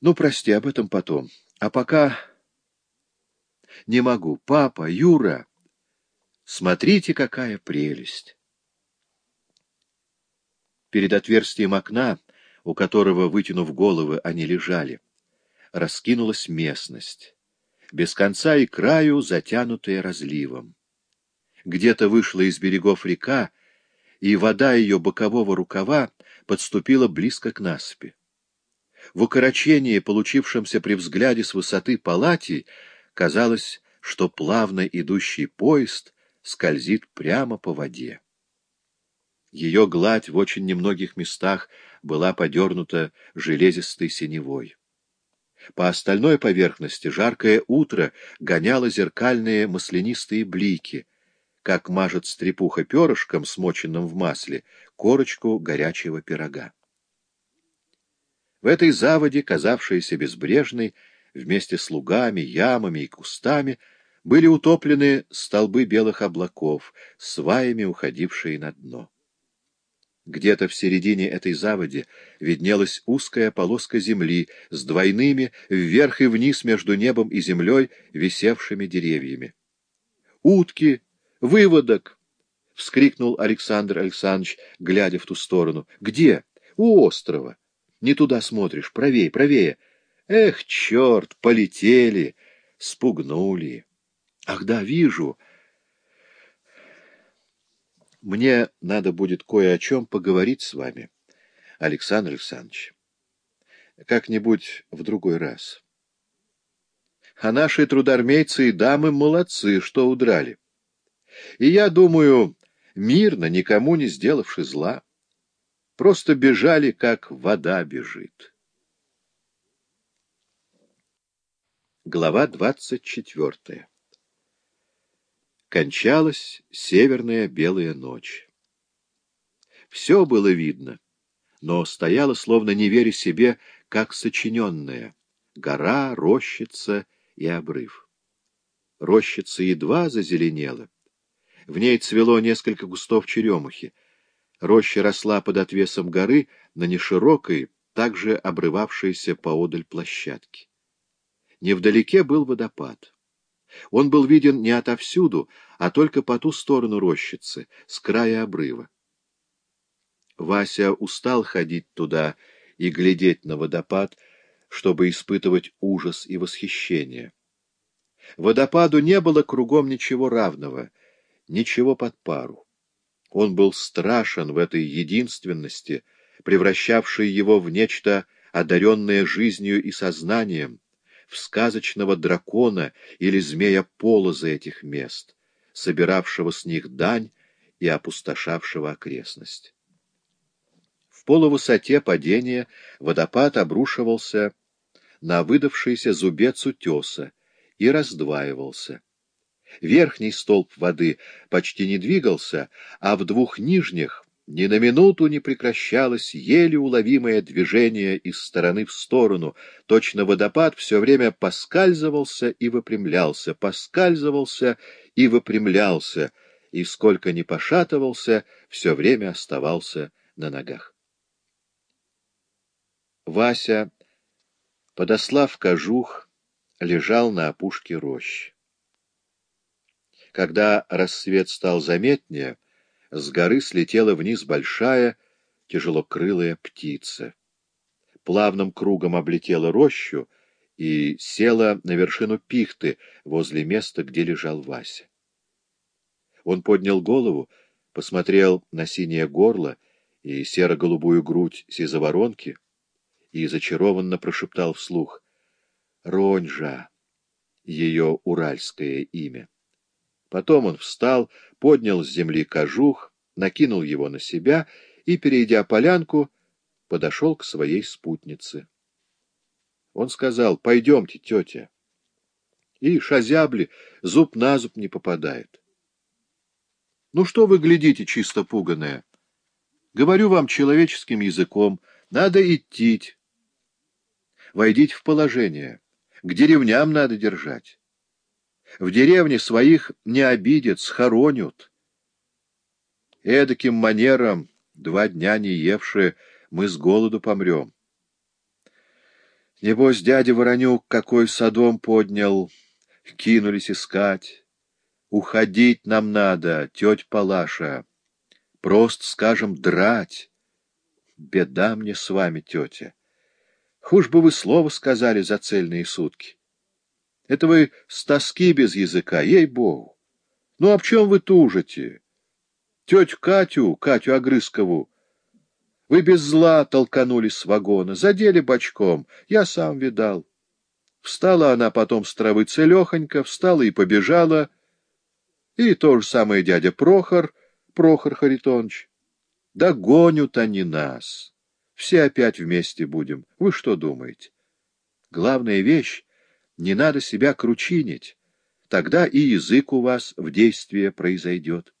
Ну, прости, об этом потом. А пока... Не могу. Папа, Юра, смотрите, какая прелесть. Перед отверстием окна, у которого, вытянув головы, они лежали, раскинулась местность, без конца и краю затянутая разливом. Где-то вышла из берегов река, и вода ее бокового рукава подступила близко к насыпи. В укорочении, получившемся при взгляде с высоты палати, казалось, что плавно идущий поезд скользит прямо по воде. Ее гладь в очень немногих местах была подернута железистой синевой. По остальной поверхности жаркое утро гоняло зеркальные маслянистые блики, как мажет стрепуха перышком, смоченным в масле, корочку горячего пирога. В этой заводе, казавшейся безбрежной, вместе с лугами, ямами и кустами, были утоплены столбы белых облаков, сваями уходившие на дно. Где-то в середине этой заводи виднелась узкая полоска земли с двойными вверх и вниз между небом и землей висевшими деревьями. «Утки! Выводок!» — вскрикнул Александр Александрович, глядя в ту сторону. «Где? У острова. Не туда смотришь. Правее, правее. Эх, черт, полетели! Спугнули. Ах да, вижу!» Мне надо будет кое о чем поговорить с вами, Александр Александрович. Как-нибудь в другой раз. А наши трудармейцы и дамы молодцы, что удрали. И я думаю, мирно, никому не сделавши зла, просто бежали, как вода бежит. Глава двадцать четвертая кончалась северная белая ночь. Все было видно, но стояло, словно не веря себе, как сочиненное — гора, рощица и обрыв. Рощица едва зазеленела. В ней цвело несколько густов черемухи. Роща росла под отвесом горы на неширокой, также обрывавшейся поодаль площадке. Невдалеке был водопад. Он был виден не отовсюду, а только по ту сторону рощицы, с края обрыва. Вася устал ходить туда и глядеть на водопад, чтобы испытывать ужас и восхищение. Водопаду не было кругом ничего равного, ничего под пару. Он был страшен в этой единственности, превращавшей его в нечто одаренное жизнью и сознанием, в сказочного дракона или змея-полоза этих мест, собиравшего с них дань и опустошавшего окрестность. В полувысоте падения водопад обрушивался на выдавшийся зубец утеса и раздваивался. Верхний столб воды почти не двигался, а в двух нижних ни на минуту не прекращалось еле уловимое движение из стороны в сторону. Точно водопад все время поскальзывался и выпрямлялся, поскальзывался и выпрямлялся, и сколько ни пошатывался, все время оставался на ногах. Вася, подослав кожух, лежал на опушке рощи. Когда рассвет стал заметнее, с горы слетела вниз большая, тяжелокрылая птица. Плавным кругом облетела рощу и села на вершину пихты возле места, где лежал Вася. Он поднял голову, посмотрел на синее горло и серо-голубую грудь сизоворонки и зачарованно прошептал вслух «Ронжа» — ее уральское имя. Потом он встал, поднял с земли кожух, накинул его на себя и, перейдя полянку, подошел к своей спутнице. Он сказал, пойдемте, тетя. И шазябли, зуб на зуб не попадает. Ну что вы глядите, чисто пуганая? Говорю вам человеческим языком, надо идти. Войдите в положение. К деревням надо держать. В деревне своих не обидят, схоронят. Эдаким манером, два дня не евши, мы с голоду помрем. Небось, дядя Воронюк какой садом поднял, кинулись искать. Уходить нам надо, тетя Палаша. Просто, скажем, драть. Беда мне с вами, тетя. Хуж бы вы слово сказали за цельные сутки. Это вы с тоски без языка, ей-богу. Ну, в чем вы тужите? Тетю Катю, Катю Огрызкову, вы без зла толканули с вагона, задели бочком, я сам видал. Встала она потом с травы целехонько, встала и побежала. И то же самое дядя Прохор, Прохор Харитонович. Да гонят они нас. Все опять вместе будем. Вы что думаете? Главная вещь — не надо себя кручинить. Тогда и язык у вас в действие произойдет.